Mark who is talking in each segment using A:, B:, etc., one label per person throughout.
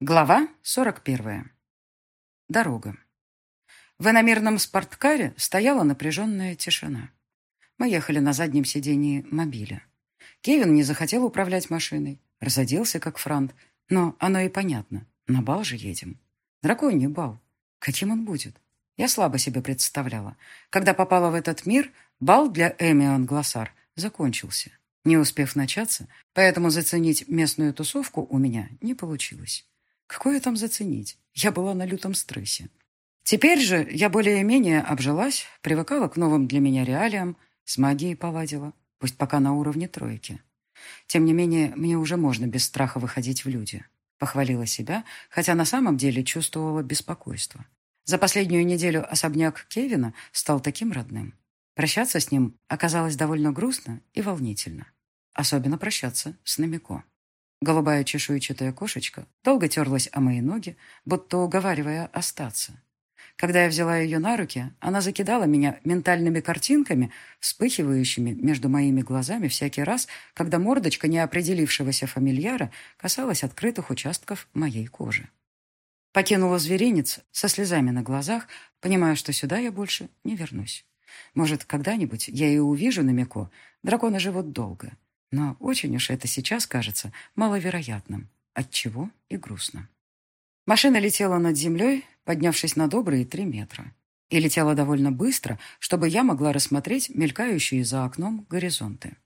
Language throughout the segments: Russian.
A: Глава 41. Дорога. В иномерном спорткаре стояла напряженная тишина. Мы ехали на заднем сидении мобиля. Кевин не захотел управлять машиной, разоделся как франт, но оно и понятно, на бал же едем. Драконий бал. Каким он будет? Я слабо себе представляла. Когда попала в этот мир, бал для Эмион Глоссар закончился, не успев начаться, поэтому заценить местную тусовку у меня не получилось. Какое там заценить? Я была на лютом стрессе. Теперь же я более-менее обжилась, привыкала к новым для меня реалиям, с магией поладила, пусть пока на уровне тройки. Тем не менее, мне уже можно без страха выходить в люди. Похвалила себя, хотя на самом деле чувствовала беспокойство. За последнюю неделю особняк Кевина стал таким родным. Прощаться с ним оказалось довольно грустно и волнительно. Особенно прощаться с Намико. Голубая чешуйчатая кошечка долго терлась о мои ноги, будто уговаривая остаться. Когда я взяла ее на руки, она закидала меня ментальными картинками, вспыхивающими между моими глазами всякий раз, когда мордочка неопределившегося фамильяра касалась открытых участков моей кожи. Покинула зверинец со слезами на глазах, понимая, что сюда я больше не вернусь. Может, когда-нибудь я и увижу Намико. Драконы живут долго. Но очень уж это сейчас кажется маловероятным. Отчего и грустно. Машина летела над землей, поднявшись на добрые три метра. И летела довольно быстро, чтобы я могла рассмотреть мелькающие за окном горизонты.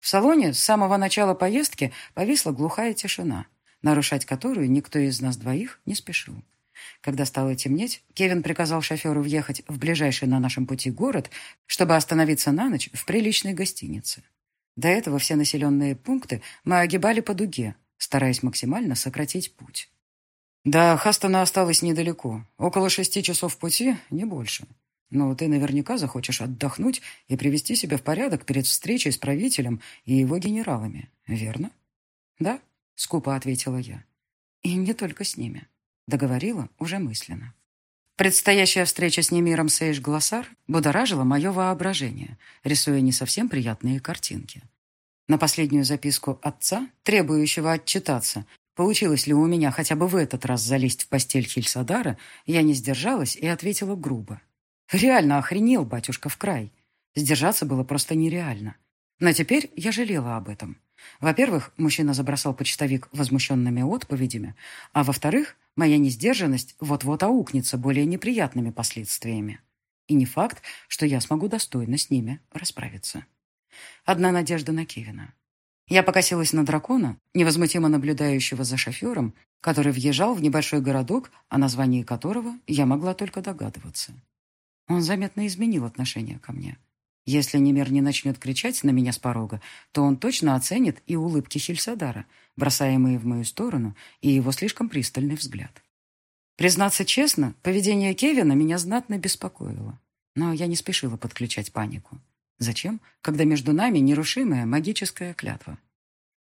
A: В салоне с самого начала поездки повисла глухая тишина, нарушать которую никто из нас двоих не спешил. Когда стало темнеть, Кевин приказал шоферу въехать в ближайший на нашем пути город, чтобы остановиться на ночь в приличной гостинице. До этого все населенные пункты мы огибали по дуге, стараясь максимально сократить путь. Да, Хастона осталось недалеко, около шести часов пути, не больше. Но ты наверняка захочешь отдохнуть и привести себя в порядок перед встречей с правителем и его генералами, верно? Да, скупо ответила я. И не только с ними. Договорила уже мысленно. Предстоящая встреча с Немиром Сейш Глоссар будоражила мое воображение, рисуя не совсем приятные картинки. На последнюю записку отца, требующего отчитаться, получилось ли у меня хотя бы в этот раз залезть в постель Хильсадара, я не сдержалась и ответила грубо. Реально охренел батюшка в край. Сдержаться было просто нереально. Но теперь я жалела об этом. Во-первых, мужчина забросал почтовик возмущенными отповедями, а во-вторых, моя несдержанность вот-вот аукнется более неприятными последствиями. И не факт, что я смогу достойно с ними расправиться. Одна надежда на Кевина. Я покосилась на дракона, невозмутимо наблюдающего за шофером, который въезжал в небольшой городок, о названии которого я могла только догадываться. Он заметно изменил отношение ко мне. Если Немер не начнет кричать на меня с порога, то он точно оценит и улыбки Хильсадара, бросаемые в мою сторону, и его слишком пристальный взгляд. Признаться честно, поведение Кевина меня знатно беспокоило. Но я не спешила подключать панику. Зачем, когда между нами нерушимая магическая клятва?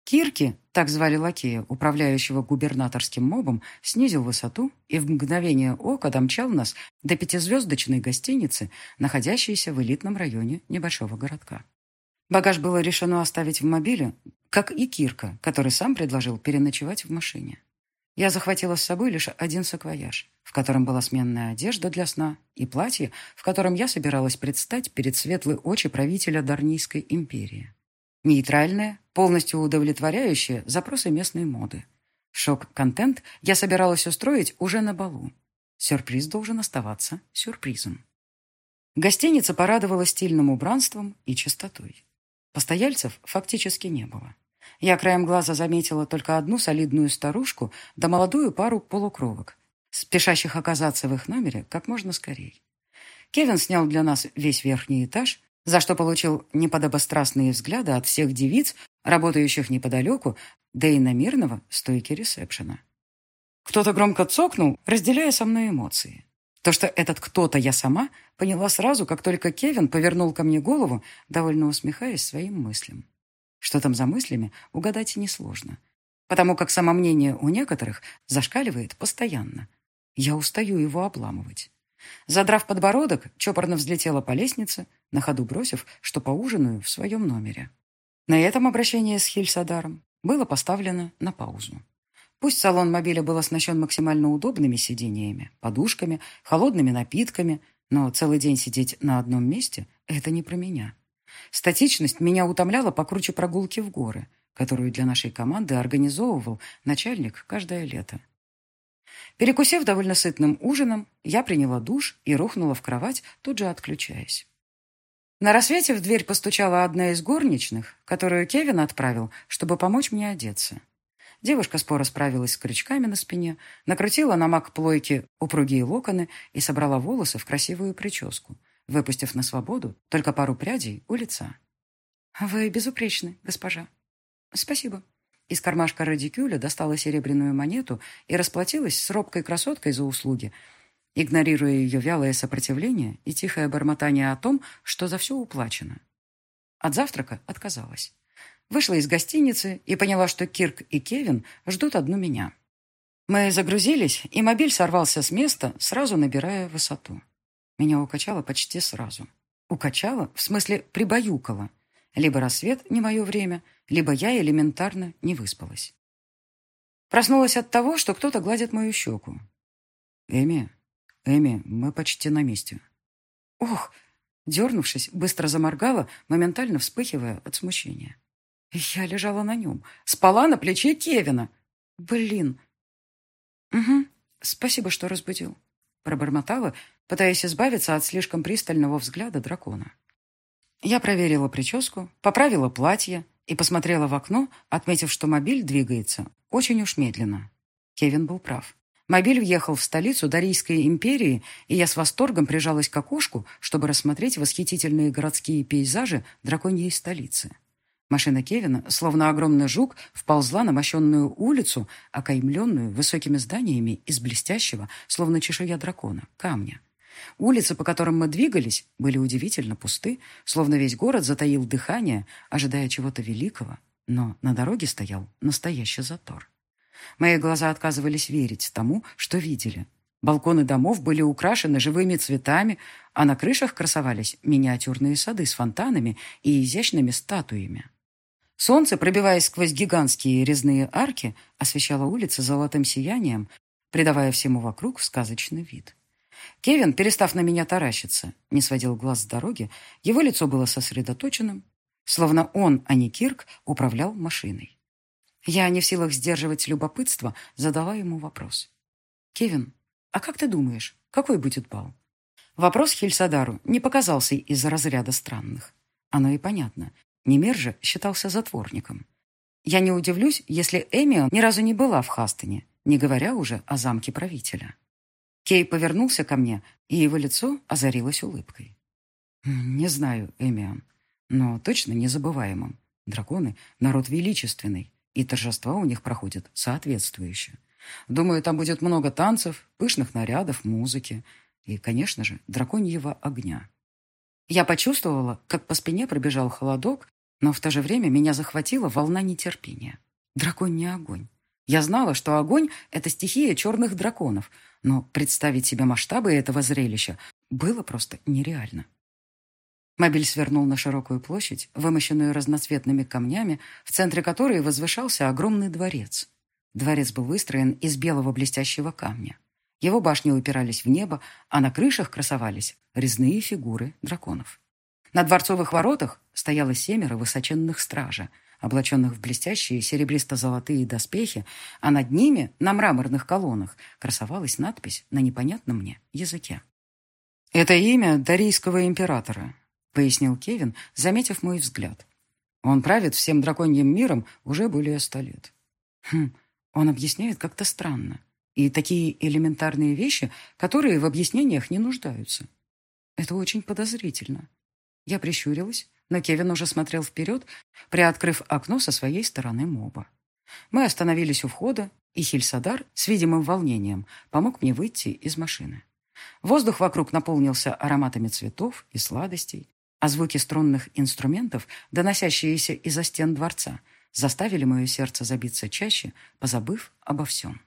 A: Кирки, так звали лакея, управляющего губернаторским мобом, снизил высоту и в мгновение ока домчал нас до пятизвездочной гостиницы, находящейся в элитном районе небольшого городка. Багаж было решено оставить в мобиле, как и Кирка, который сам предложил переночевать в машине. Я захватила с собой лишь один саквояж, в котором была сменная одежда для сна и платье, в котором я собиралась предстать перед светлой очи правителя Дарнийской империи. Нейтральная, полностью удовлетворяющая запросы местной моды. Шок-контент я собиралась устроить уже на балу. Сюрприз должен оставаться сюрпризом. Гостиница порадовала стильным убранством и чистотой. Постояльцев фактически не было. Я краем глаза заметила только одну солидную старушку да молодую пару полукровок, спешащих оказаться в их номере как можно скорее. Кевин снял для нас весь верхний этаж, за что получил неподобострастные взгляды от всех девиц, работающих неподалеку, да и на мирного стойки ресепшена. Кто-то громко цокнул, разделяя со мной эмоции. То, что этот кто-то я сама, поняла сразу, как только Кевин повернул ко мне голову, довольно усмехаясь своим мыслям. Что там за мыслями, угадать несложно. Потому как самомнение у некоторых зашкаливает постоянно. Я устаю его обламывать. Задрав подбородок, чопорно взлетела по лестнице, на ходу бросив, что поужинаю в своем номере. На этом обращение с Хильсадаром было поставлено на паузу. Пусть салон мобиля был оснащен максимально удобными сидениями, подушками, холодными напитками, но целый день сидеть на одном месте – это не про меня. Статичность меня утомляла покруче прогулки в горы, которую для нашей команды организовывал начальник каждое лето. Перекусив довольно сытным ужином, я приняла душ и рухнула в кровать, тут же отключаясь. На рассвете в дверь постучала одна из горничных, которую Кевин отправил, чтобы помочь мне одеться. Девушка споро справилась с крючками на спине, накрутила на мак плойки упругие локоны и собрала волосы в красивую прическу, выпустив на свободу только пару прядей у лица. «Вы безупречны, госпожа». «Спасибо». Из кармашка радикюля достала серебряную монету и расплатилась с робкой красоткой за услуги, игнорируя ее вялое сопротивление и тихое бормотание о том, что за все уплачено. От завтрака отказалась. Вышла из гостиницы и поняла, что Кирк и Кевин ждут одну меня. Мы загрузились, и мобиль сорвался с места, сразу набирая высоту. Меня укачало почти сразу. Укачало, в смысле прибаюкало. Либо рассвет не мое время, либо я элементарно не выспалась. Проснулась от того, что кто-то гладит мою щеку. «Эми, Эми, мы почти на месте». «Ох!» Дернувшись, быстро заморгала, моментально вспыхивая от смущения. Я лежала на нем, спала на плече Кевина. Блин. Угу, спасибо, что разбудил. Пробормотала, пытаясь избавиться от слишком пристального взгляда дракона. Я проверила прическу, поправила платье и посмотрела в окно, отметив, что мобиль двигается очень уж медленно. Кевин был прав. Мобиль въехал в столицу Дарийской империи, и я с восторгом прижалась к окошку, чтобы рассмотреть восхитительные городские пейзажи драконьей столицы. Машина Кевина, словно огромный жук, вползла на мощенную улицу, окаймленную высокими зданиями из блестящего, словно чешуя дракона, камня. Улицы, по которым мы двигались, были удивительно пусты, словно весь город затаил дыхание, ожидая чего-то великого, но на дороге стоял настоящий затор. Мои глаза отказывались верить тому, что видели. Балконы домов были украшены живыми цветами, а на крышах красовались миниатюрные сады с фонтанами и изящными статуями. Солнце, пробиваясь сквозь гигантские резные арки, освещало улицы золотым сиянием, придавая всему вокруг сказочный вид. Кевин, перестав на меня таращиться, не сводил глаз с дороги, его лицо было сосредоточенным, словно он, а не Кирк, управлял машиной. Я, не в силах сдерживать любопытство, задала ему вопрос. «Кевин, а как ты думаешь, какой будет бал?» Вопрос Хельсадару не показался из разряда странных. Оно и понятно. Немир же считался затворником. Я не удивлюсь, если Эмион ни разу не была в Хастоне, не говоря уже о замке правителя. Кей повернулся ко мне, и его лицо озарилось улыбкой. «Не знаю, Эмион, но точно незабываемым. Драконы — народ величественный, и торжества у них проходят соответствующе. Думаю, там будет много танцев, пышных нарядов, музыки и, конечно же, драконьего огня». Я почувствовала, как по спине пробежал холодок, но в то же время меня захватила волна нетерпения. Драконий огонь. Я знала, что огонь — это стихия черных драконов, но представить себе масштабы этого зрелища было просто нереально. Мобиль свернул на широкую площадь, вымощенную разноцветными камнями, в центре которой возвышался огромный дворец. Дворец был выстроен из белого блестящего камня. Его башни упирались в небо, а на крышах красовались резные фигуры драконов. На дворцовых воротах стояло семеро высоченных стража, облаченных в блестящие серебристо-золотые доспехи, а над ними, на мраморных колоннах, красовалась надпись на непонятном мне языке. «Это имя Дарийского императора», — пояснил Кевин, заметив мой взгляд. «Он правит всем драконьим миром уже более ста лет». «Хм, он объясняет как-то странно. И такие элементарные вещи, которые в объяснениях не нуждаются. Это очень подозрительно. Я прищурилась, но Кевин уже смотрел вперед, приоткрыв окно со своей стороны моба. Мы остановились у входа, и Хильсадар с видимым волнением помог мне выйти из машины. Воздух вокруг наполнился ароматами цветов и сладостей, а звуки струнных инструментов, доносящиеся из-за стен дворца, заставили мое сердце забиться чаще, позабыв обо всем.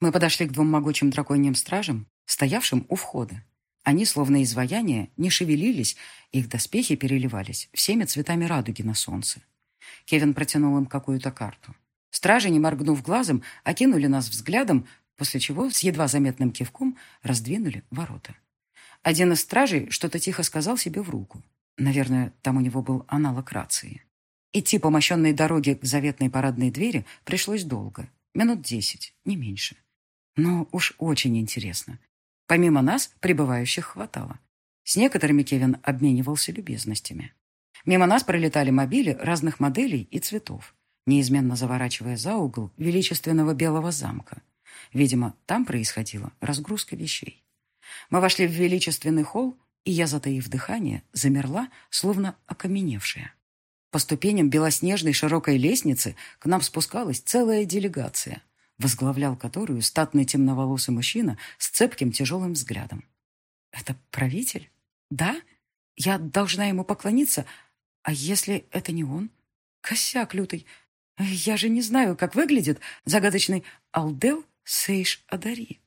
A: Мы подошли к двум могучим драконьим стражам, стоявшим у входа. Они, словно изваяния, не шевелились, их доспехи переливались всеми цветами радуги на солнце. Кевин протянул им какую-то карту. Стражи, не моргнув глазом, окинули нас взглядом, после чего с едва заметным кивком раздвинули ворота. Один из стражей что-то тихо сказал себе в руку. Наверное, там у него был аналог рации. Идти по мощенной дороге к заветной парадной двери пришлось долго. Минут десять, не меньше. Но уж очень интересно. Помимо нас, прибывающих хватало. С некоторыми Кевин обменивался любезностями. Мимо нас пролетали мобили разных моделей и цветов, неизменно заворачивая за угол величественного белого замка. Видимо, там происходила разгрузка вещей. Мы вошли в величественный холл, и я, затаив дыхание, замерла, словно окаменевшая. По ступеням белоснежной широкой лестницы к нам спускалась целая делегация, возглавлял которую статный темноволосый мужчина с цепким тяжелым взглядом. «Это правитель? Да? Я должна ему поклониться? А если это не он? Косяк лютый. Я же не знаю, как выглядит загадочный Алдел Сейш Адари».